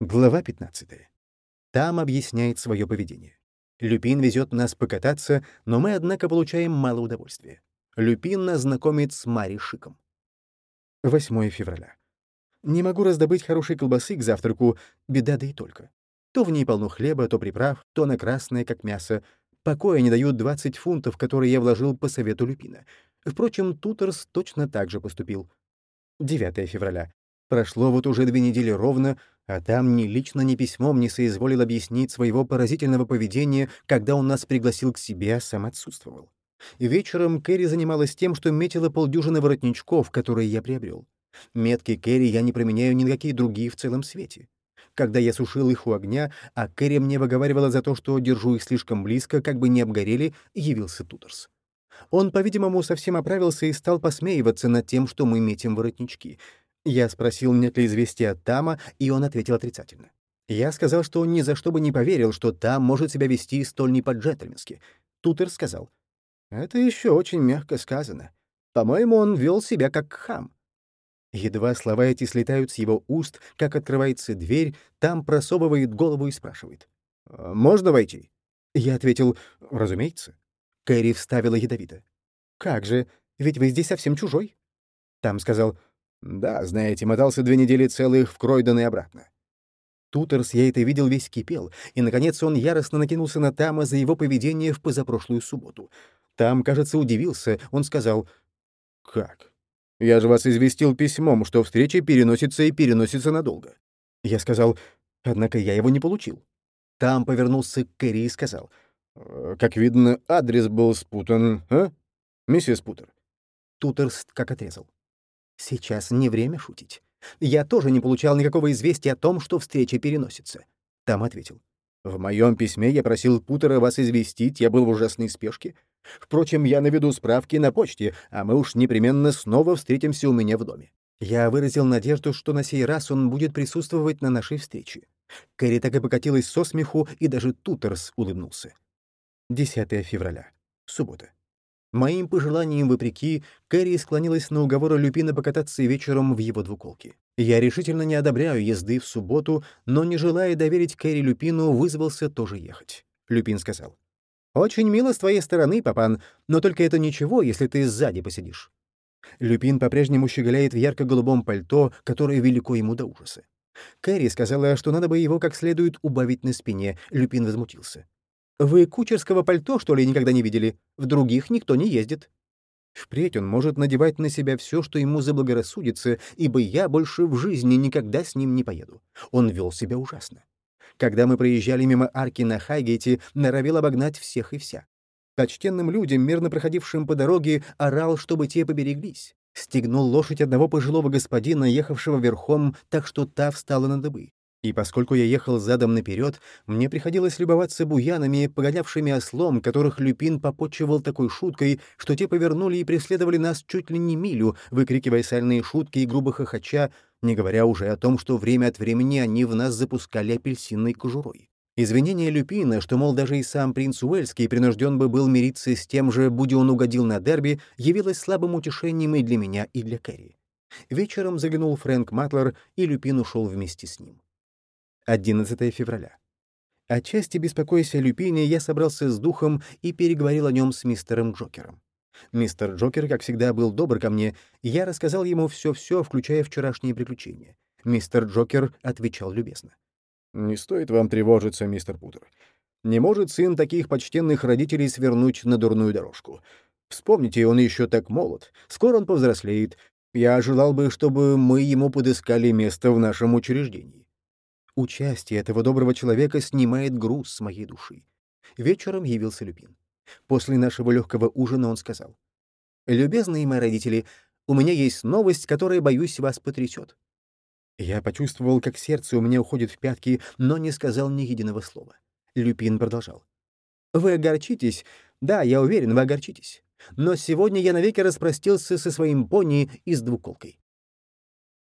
Глава 15. Там объясняет свое поведение. Люпин везет нас покататься, но мы, однако, получаем мало удовольствия. Люпин нас знакомит с Мари Шиком. 8 февраля. Не могу раздобыть хорошей колбасы к завтраку, беда да и только. То в ней полно хлеба, то приправ, то она красная, как мясо. Покоя не дают 20 фунтов, которые я вложил по совету Люпина. Впрочем, Тутерс точно так же поступил. 9 февраля. Прошло вот уже две недели ровно, а там ни лично, ни письмом не соизволил объяснить своего поразительного поведения, когда он нас пригласил к себе, а сам отсутствовал. Вечером Кэрри занималась тем, что метила полдюжины воротничков, которые я приобрел. Метки Кэрри я не променяю ни на какие другие в целом свете. Когда я сушил их у огня, а Кэрри мне выговаривала за то, что держу их слишком близко, как бы не обгорели, явился Тутерс. Он, по-видимому, совсем оправился и стал посмеиваться над тем, что мы метим воротнички — я спросил, нет ли известия от Тама, и он ответил отрицательно. Я сказал, что он ни за что бы не поверил, что Там может себя вести столь не по-джентльменски. Тутер сказал, «Это еще очень мягко сказано. По-моему, он вел себя как хам». Едва слова эти слетают с его уст, как открывается дверь, Там просовывает голову и спрашивает, «А «Можно войти?» Я ответил, «Разумеется». Кэрри вставила ядовито. «Как же, ведь вы здесь совсем чужой». Там сказал, да, знаете, мотался две недели целых в Кройден и обратно. Тутерс, я это видел, весь кипел, и, наконец, он яростно накинулся на Тама за его поведение в позапрошлую субботу. Там, кажется, удивился. Он сказал, «Как? Я же вас известил письмом, что встреча переносится и переносится надолго». Я сказал, однако я его не получил. Там повернулся к Кэрри и сказал, «Э, «Как видно, адрес был спутан, а, миссис Путер?» Тутерс как отрезал. Сейчас не время шутить. Я тоже не получал никакого известия о том, что встреча переносится. Там ответил. В моем письме я просил Путера вас известить, я был в ужасной спешке. Впрочем, я наведу справки на почте, а мы уж непременно снова встретимся у меня в доме. Я выразил надежду, что на сей раз он будет присутствовать на нашей встрече. Кэрри так и покатилась со смеху, и даже Тутерс улыбнулся. 10 февраля. Суббота. Моим пожеланиям вопреки, Кэрри склонилась на уговоры Люпина покататься вечером в его двуколке. Я решительно не одобряю езды в субботу, но, не желая доверить Кэрри Люпину, вызвался тоже ехать. Люпин сказал. «Очень мило с твоей стороны, папан, но только это ничего, если ты сзади посидишь». Люпин по-прежнему щеголяет в ярко-голубом пальто, которое велико ему до ужаса. Кэрри сказала, что надо бы его как следует убавить на спине. Люпин возмутился. Вы кучерского пальто, что ли, никогда не видели? В других никто не ездит. Впредь он может надевать на себя все, что ему заблагорассудится, ибо я больше в жизни никогда с ним не поеду. Он вел себя ужасно. Когда мы проезжали мимо арки на Хайгете, норовил обогнать всех и вся. Почтенным людям, мирно проходившим по дороге, орал, чтобы те побереглись. Стегнул лошадь одного пожилого господина, ехавшего верхом, так что та встала на дыбы. И поскольку я ехал задом наперед, мне приходилось любоваться буянами, погонявшими ослом, которых Люпин попотчевал такой шуткой, что те повернули и преследовали нас чуть ли не милю, выкрикивая сальные шутки и грубо хохоча, не говоря уже о том, что время от времени они в нас запускали апельсинной кожурой. Извинение Люпина, что, мол, даже и сам принц Уэльский принужден бы был мириться с тем же, будь он угодил на дерби, явилось слабым утешением и для меня, и для Кэрри. Вечером заглянул Фрэнк Матлер, и Люпин ушел вместе с ним. 11 февраля. Отчасти беспокоясь о Люпине, я собрался с духом и переговорил о нем с мистером Джокером. Мистер Джокер, как всегда, был добр ко мне, и я рассказал ему все-все, включая вчерашние приключения. Мистер Джокер отвечал любезно. «Не стоит вам тревожиться, мистер Путер. Не может сын таких почтенных родителей свернуть на дурную дорожку. Вспомните, он еще так молод. Скоро он повзрослеет. Я желал бы, чтобы мы ему подыскали место в нашем учреждении. Участие этого доброго человека снимает груз с моей души. Вечером явился Люпин. После нашего легкого ужина он сказал. «Любезные мои родители, у меня есть новость, которая, боюсь, вас потрясет». Я почувствовал, как сердце у меня уходит в пятки, но не сказал ни единого слова. Люпин продолжал. «Вы огорчитесь. Да, я уверен, вы огорчитесь. Но сегодня я навеки распростился со своим пони и с двуколкой.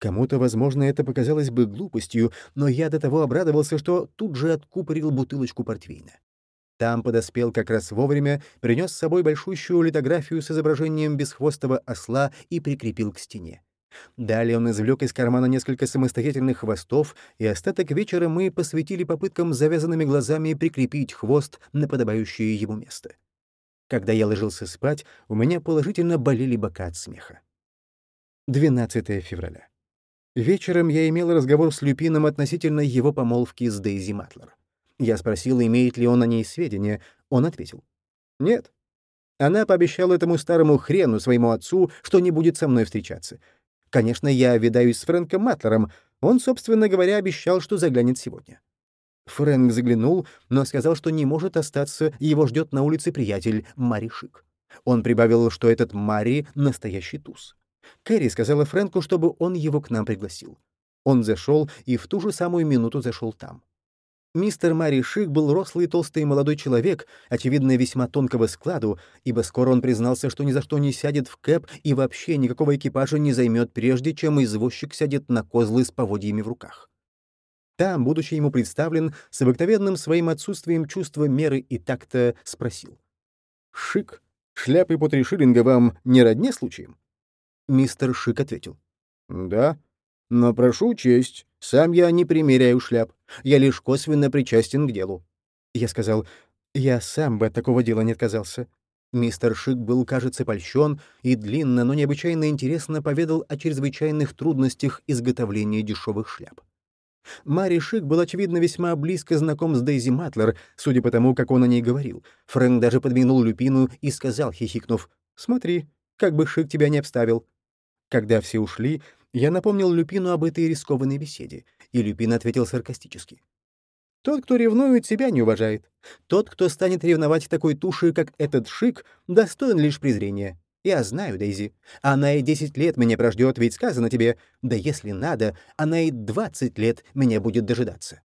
Кому-то, возможно, это показалось бы глупостью, но я до того обрадовался, что тут же откупорил бутылочку портвейна. Там подоспел как раз вовремя, принес с собой большущую литографию с изображением бесхвостого осла и прикрепил к стене. Далее он извлек из кармана несколько самостоятельных хвостов, и остаток вечера мы посвятили попыткам с завязанными глазами прикрепить хвост на подобающее ему место. Когда я ложился спать, у меня положительно болели бока от смеха. 12 февраля. Вечером я имел разговор с Люпином относительно его помолвки с Дейзи Матлер. Я спросил, имеет ли он о ней сведения. Он ответил. «Нет». Она пообещала этому старому хрену, своему отцу, что не будет со мной встречаться. Конечно, я видаюсь с Фрэнком Матлером. Он, собственно говоря, обещал, что заглянет сегодня. Фрэнк заглянул, но сказал, что не может остаться, его ждет на улице приятель Мари Шик. Он прибавил, что этот Мари — настоящий туз. Кэрри сказала Фрэнку, чтобы он его к нам пригласил. Он зашел и в ту же самую минуту зашел там. Мистер Мари Шик был рослый толстый молодой человек, очевидно, весьма тонкого складу, ибо скоро он признался, что ни за что не сядет в кэп и вообще никакого экипажа не займет прежде, чем извозчик сядет на козлы с поводьями в руках. Там, будучи ему представлен, с обыкновенным своим отсутствием чувства меры и так-то спросил. «Шик, шляпы по три шиллинга вам не родне случаем?» Мистер Шик ответил. «Да, но прошу честь, сам я не примеряю шляп. Я лишь косвенно причастен к делу». Я сказал, «Я сам бы от такого дела не отказался». Мистер Шик был, кажется, польщен и длинно, но необычайно интересно поведал о чрезвычайных трудностях изготовления дешевых шляп. Мари Шик был, очевидно, весьма близко знаком с Дейзи Матлер, судя по тому, как он о ней говорил. Фрэнк даже подмигнул Люпину и сказал, хихикнув, «Смотри, как бы Шик тебя не обставил». Когда все ушли, я напомнил Люпину об этой рискованной беседе, и Люпин ответил саркастически. «Тот, кто ревнует, себя не уважает. Тот, кто станет ревновать такой туши, как этот Шик, достоин лишь презрения. Я знаю, Дейзи. Она и десять лет меня прождет, ведь сказано тебе, да если надо, она и двадцать лет меня будет дожидаться.